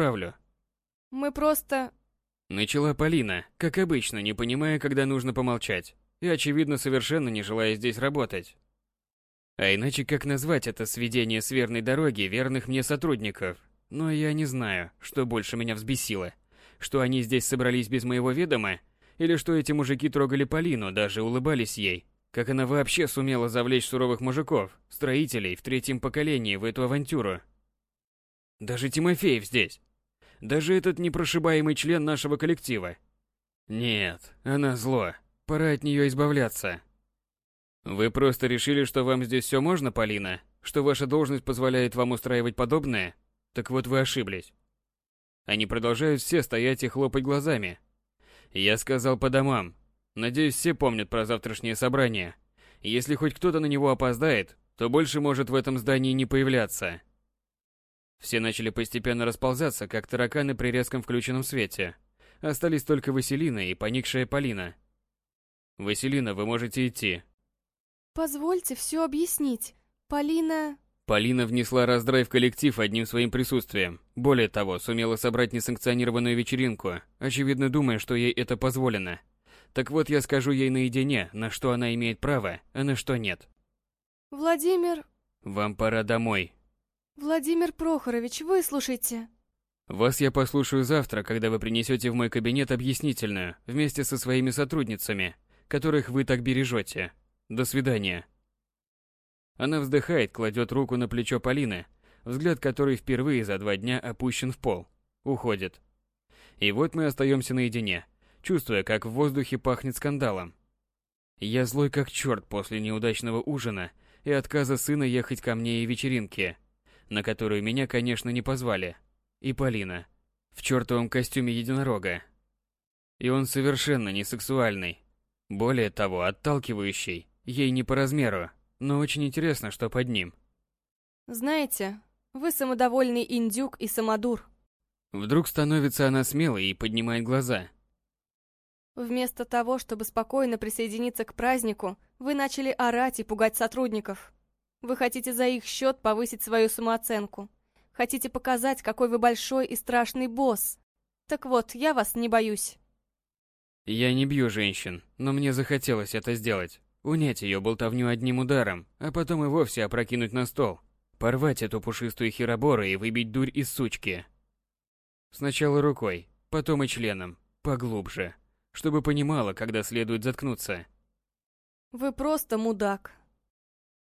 правлю. Мы просто... Начала Полина, как обычно, не понимая, когда нужно помолчать, и, очевидно, совершенно не желая здесь работать. А иначе как назвать это сведение с верной дороги верных мне сотрудников? Но я не знаю, что больше меня взбесило. Что они здесь собрались без моего ведома, или что эти мужики трогали Полину, даже улыбались ей. Как она вообще сумела завлечь суровых мужиков, строителей в третьем поколении в эту авантюру? Даже Тимофеев здесь. Даже этот непрошибаемый член нашего коллектива. Нет, она зло. Пора от нее избавляться. Вы просто решили, что вам здесь все можно, Полина? Что ваша должность позволяет вам устраивать подобное? Так вот вы ошиблись. Они продолжают все стоять и хлопать глазами. Я сказал по домам. Надеюсь, все помнят про завтрашнее собрание. Если хоть кто-то на него опоздает, то больше может в этом здании не появляться. Все начали постепенно расползаться, как тараканы при резком включенном свете. Остались только Василина и поникшая Полина. «Василина, вы можете идти». Позвольте все объяснить. Полина... Полина внесла раздрай в коллектив одним своим присутствием. Более того, сумела собрать несанкционированную вечеринку, очевидно думая, что ей это позволено. Так вот, я скажу ей наедине, на что она имеет право, а на что нет. Владимир... Вам пора домой. Владимир Прохорович, выслушайте. Вас я послушаю завтра, когда вы принесете в мой кабинет объяснительную, вместе со своими сотрудницами, которых вы так бережете. До свидания. Она вздыхает, кладет руку на плечо Полины, взгляд которой впервые за два дня опущен в пол. Уходит. И вот мы остаемся наедине, чувствуя, как в воздухе пахнет скандалом. Я злой как черт после неудачного ужина и отказа сына ехать ко мне и вечеринке – на которую меня, конечно, не позвали, и Полина, в чертовом костюме единорога. И он совершенно не сексуальный. Более того, отталкивающий, ей не по размеру, но очень интересно, что под ним. Знаете, вы самодовольный индюк и самодур. Вдруг становится она смелой и поднимает глаза. Вместо того, чтобы спокойно присоединиться к празднику, вы начали орать и пугать сотрудников. Вы хотите за их счет повысить свою самооценку. Хотите показать, какой вы большой и страшный босс. Так вот, я вас не боюсь. Я не бью женщин, но мне захотелось это сделать. Унять ее болтовню одним ударом, а потом и вовсе опрокинуть на стол. Порвать эту пушистую херобору и выбить дурь из сучки. Сначала рукой, потом и членом, поглубже, чтобы понимала, когда следует заткнуться. Вы просто мудак.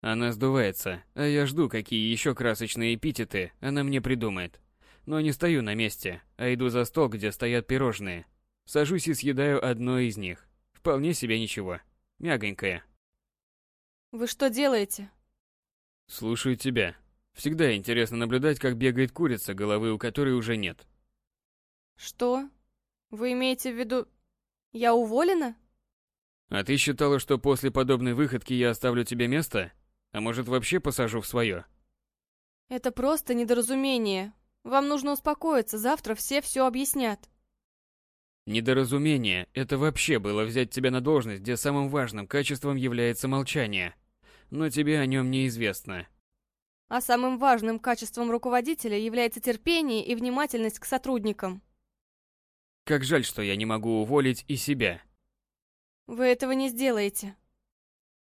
Она сдувается, а я жду, какие еще красочные эпитеты она мне придумает. Но не стою на месте, а иду за стол, где стоят пирожные. Сажусь и съедаю одно из них. Вполне себе ничего. Мягонькое. Вы что делаете? Слушаю тебя. Всегда интересно наблюдать, как бегает курица, головы у которой уже нет. Что? Вы имеете в виду... Я уволена? А ты считала, что после подобной выходки я оставлю тебе место? А может, вообще посажу в свое? Это просто недоразумение. Вам нужно успокоиться, завтра все все объяснят. Недоразумение – это вообще было взять тебя на должность, где самым важным качеством является молчание. Но тебе о нем неизвестно. А самым важным качеством руководителя является терпение и внимательность к сотрудникам. Как жаль, что я не могу уволить и себя. Вы этого не сделаете.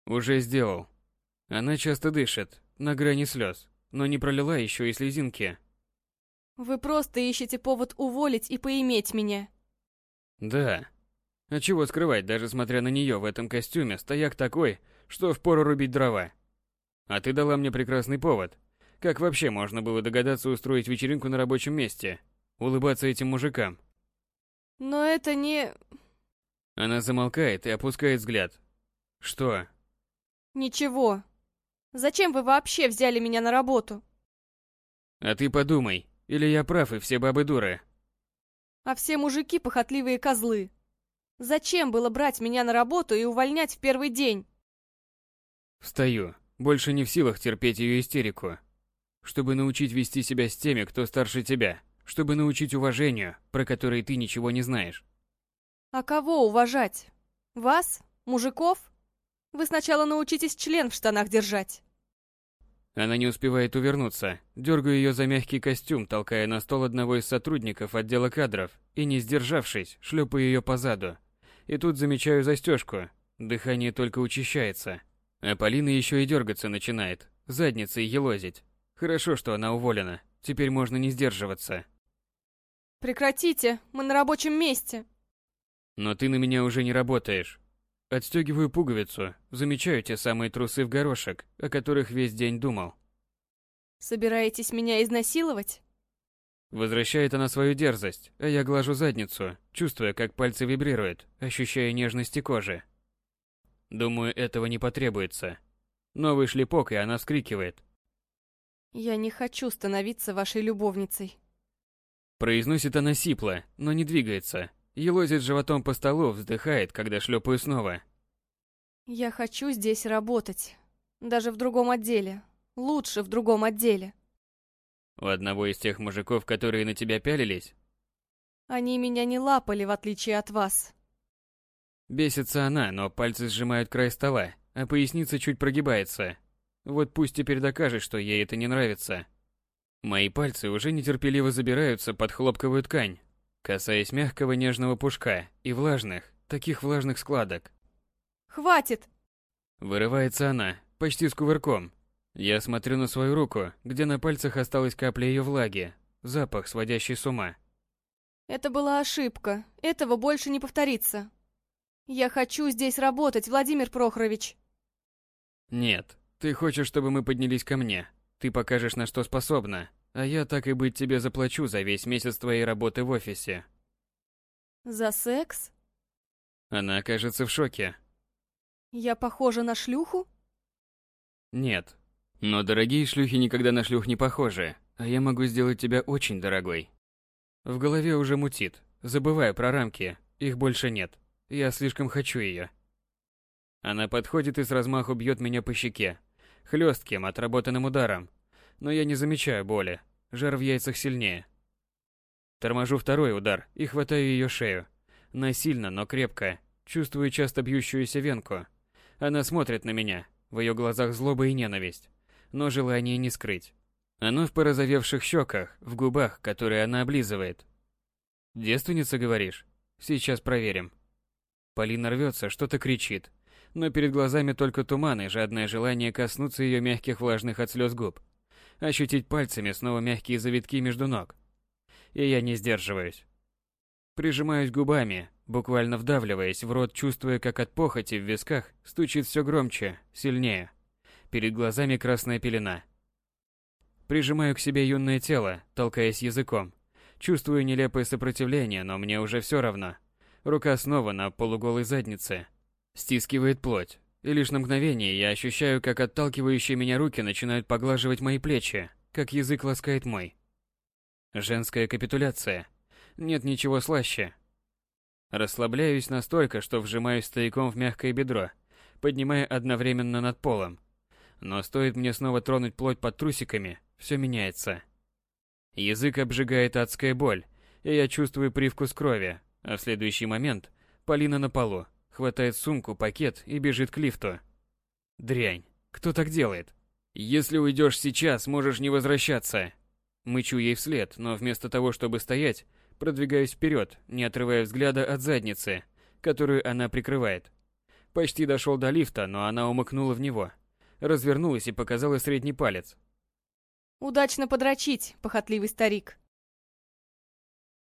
Уже сделал. Она часто дышит, на грани слез, но не пролила еще и слезинки. Вы просто ищете повод уволить и поиметь меня. Да. А чего скрывать, даже смотря на нее в этом костюме, стояк такой, что впору рубить дрова. А ты дала мне прекрасный повод. Как вообще можно было догадаться устроить вечеринку на рабочем месте? Улыбаться этим мужикам? Но это не... Она замолкает и опускает взгляд. Что? Ничего. Зачем вы вообще взяли меня на работу? А ты подумай, или я прав и все бабы дуры? А все мужики похотливые козлы. Зачем было брать меня на работу и увольнять в первый день? Встаю, больше не в силах терпеть ее истерику. Чтобы научить вести себя с теми, кто старше тебя. Чтобы научить уважению, про которое ты ничего не знаешь. А кого уважать? Вас? Мужиков? Вы сначала научитесь член в штанах держать. Она не успевает увернуться. Дергаю ее за мягкий костюм, толкая на стол одного из сотрудников отдела кадров, и, не сдержавшись, шлепаю ее по заду. И тут замечаю застежку. Дыхание только учащается. А Полина еще и дергаться начинает, задницей елозить. Хорошо, что она уволена. Теперь можно не сдерживаться. Прекратите, мы на рабочем месте. Но ты на меня уже не работаешь. Отстегиваю пуговицу, замечаю те самые трусы в горошек, о которых весь день думал. Собираетесь меня изнасиловать? Возвращает она свою дерзость, а я глажу задницу, чувствуя, как пальцы вибрируют, ощущая нежности кожи. Думаю, этого не потребуется. Новый шлепок, и она вскрикивает. Я не хочу становиться вашей любовницей. Произносит она сипло, но не двигается, Елозит животом по столу, вздыхает, когда шлепаю снова. Я хочу здесь работать. Даже в другом отделе. Лучше в другом отделе. У одного из тех мужиков, которые на тебя пялились? Они меня не лапали, в отличие от вас. Бесится она, но пальцы сжимают край стола, а поясница чуть прогибается. Вот пусть теперь докажет, что ей это не нравится. Мои пальцы уже нетерпеливо забираются под хлопковую ткань, касаясь мягкого нежного пушка и влажных, таких влажных складок. «Хватит!» Вырывается она, почти с кувырком. Я смотрю на свою руку, где на пальцах осталась капля ее влаги, запах, сводящий с ума. Это была ошибка. Этого больше не повторится. Я хочу здесь работать, Владимир Прохорович. Нет, ты хочешь, чтобы мы поднялись ко мне. Ты покажешь, на что способна, а я так и быть тебе заплачу за весь месяц твоей работы в офисе. За секс? Она окажется в шоке. Я похожа на шлюху? Нет. Но дорогие шлюхи никогда на шлюх не похожи, а я могу сделать тебя очень дорогой. В голове уже мутит. Забываю про рамки, их больше нет. Я слишком хочу ее. Она подходит и с размаху бьет меня по щеке. Хлестким, отработанным ударом, но я не замечаю боли. Жар в яйцах сильнее. Торможу второй удар и хватаю ее шею. Насильно, но крепко. Чувствую часто бьющуюся венку. Она смотрит на меня. В ее глазах злоба и ненависть. Но желание не скрыть. Оно в порозовевших щеках, в губах, которые она облизывает. «Девственница, говоришь? Сейчас проверим». Полина рвется, что-то кричит. Но перед глазами только туман и жадное желание коснуться ее мягких влажных от слез губ ощутить пальцами снова мягкие завитки между ног. И я не сдерживаюсь. Прижимаюсь губами, буквально вдавливаясь в рот, чувствуя, как от похоти в висках стучит все громче, сильнее. Перед глазами красная пелена. Прижимаю к себе юное тело, толкаясь языком. Чувствую нелепое сопротивление, но мне уже все равно. Рука снова на полуголой заднице. Стискивает плоть, и лишь на мгновение я ощущаю, как отталкивающие меня руки начинают поглаживать мои плечи, как язык ласкает мой. Женская капитуляция. Нет ничего слаще. Расслабляюсь настолько, что вжимаюсь стояком в мягкое бедро, поднимая одновременно над полом. Но стоит мне снова тронуть плоть под трусиками, все меняется. Язык обжигает адская боль, и я чувствую привкус крови, а в следующий момент Полина на полу, хватает сумку, пакет и бежит к лифту. Дрянь. Кто так делает? Если уйдешь сейчас, можешь не возвращаться. Мычу ей вслед, но вместо того, чтобы стоять, продвигаюсь вперед, не отрывая взгляда от задницы, которую она прикрывает. Почти дошел до лифта, но она умыкнула в него. Развернулась и показала средний палец. Удачно подрочить, похотливый старик.